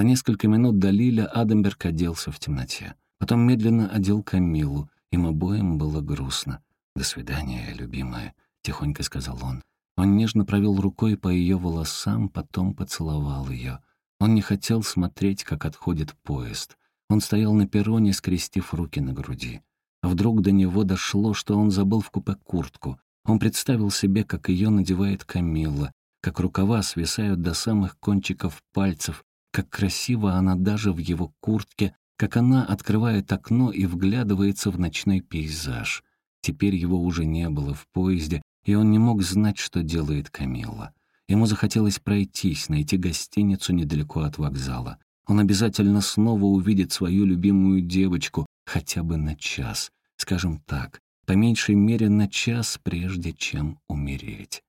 За несколько минут до Лиля Адамберг оделся в темноте. Потом медленно одел Камилу. Им обоим было грустно. «До свидания, любимая», — тихонько сказал он. Он нежно провел рукой по ее волосам, потом поцеловал ее. Он не хотел смотреть, как отходит поезд. Он стоял на перроне, скрестив руки на груди. Вдруг до него дошло, что он забыл в купе куртку. Он представил себе, как ее надевает Камилла, как рукава свисают до самых кончиков пальцев, как красиво она даже в его куртке, как она открывает окно и вглядывается в ночной пейзаж. Теперь его уже не было в поезде, и он не мог знать, что делает Камилла. Ему захотелось пройтись, найти гостиницу недалеко от вокзала. Он обязательно снова увидит свою любимую девочку, хотя бы на час. Скажем так, по меньшей мере на час, прежде чем умереть.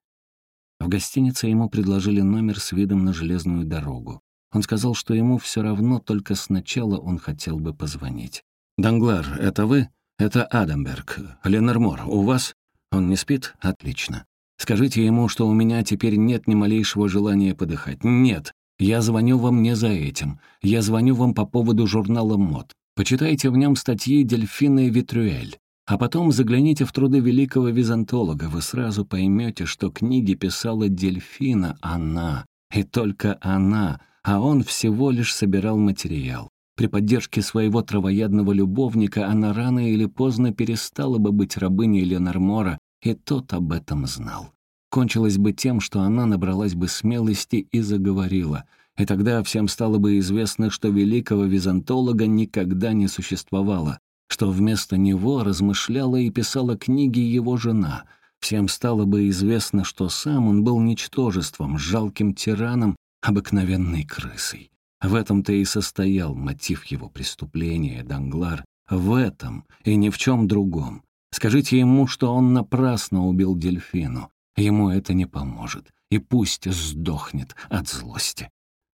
В гостинице ему предложили номер с видом на железную дорогу. Он сказал, что ему все равно, только сначала он хотел бы позвонить. «Данглар, это вы? Это Адамберг. Ленормор, у вас? Он не спит? Отлично. Скажите ему, что у меня теперь нет ни малейшего желания подыхать. Нет, я звоню вам не за этим. Я звоню вам по поводу журнала «Мод». Почитайте в нем статьи Дельфина и Витрюэль. А потом загляните в труды великого византолога. Вы сразу поймете, что книги писала Дельфина, она, и только она, а он всего лишь собирал материал. При поддержке своего травоядного любовника она рано или поздно перестала бы быть рабыней Ленормора, и тот об этом знал. Кончилось бы тем, что она набралась бы смелости и заговорила, и тогда всем стало бы известно, что великого византолога никогда не существовало, что вместо него размышляла и писала книги его жена. Всем стало бы известно, что сам он был ничтожеством, жалким тираном, обыкновенной крысой. В этом-то и состоял мотив его преступления, Данглар. В этом и ни в чем другом. Скажите ему, что он напрасно убил дельфину. Ему это не поможет. И пусть сдохнет от злости.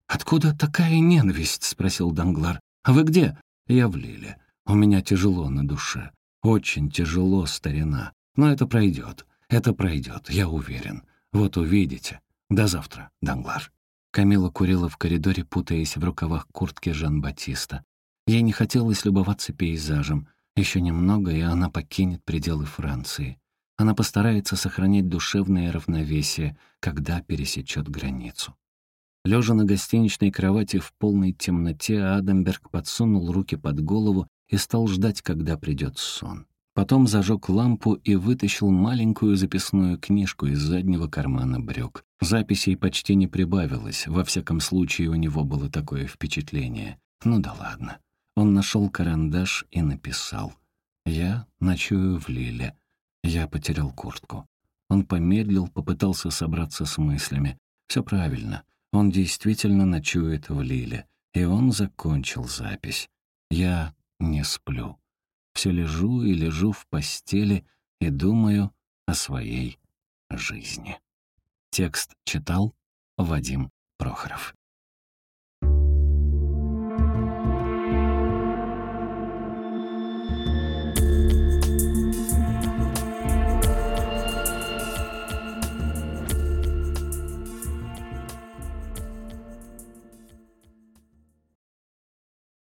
«Откуда такая ненависть?» — спросил Данглар. «А вы где?» «Я в Лиле. У меня тяжело на душе. Очень тяжело, старина. Но это пройдет. Это пройдет, я уверен. Вот увидите. До завтра, Данглар». Камила курила в коридоре, путаясь в рукавах куртки Жан-Батиста. Ей не хотелось любоваться пейзажем. Еще немного, и она покинет пределы Франции. Она постарается сохранять душевное равновесие, когда пересечет границу. Лежа на гостиничной кровати в полной темноте, Адамберг подсунул руки под голову и стал ждать, когда придет сон. Потом зажег лампу и вытащил маленькую записную книжку из заднего кармана брюк. Записей почти не прибавилось, во всяком случае у него было такое впечатление. Ну да ладно. Он нашел карандаш и написал. «Я ночую в Лиле. Я потерял куртку». Он помедлил, попытался собраться с мыслями. Все правильно. Он действительно ночует в Лиле. И он закончил запись. «Я не сплю» все лежу и лежу в постели и думаю о своей жизни. Текст читал Вадим Прохоров.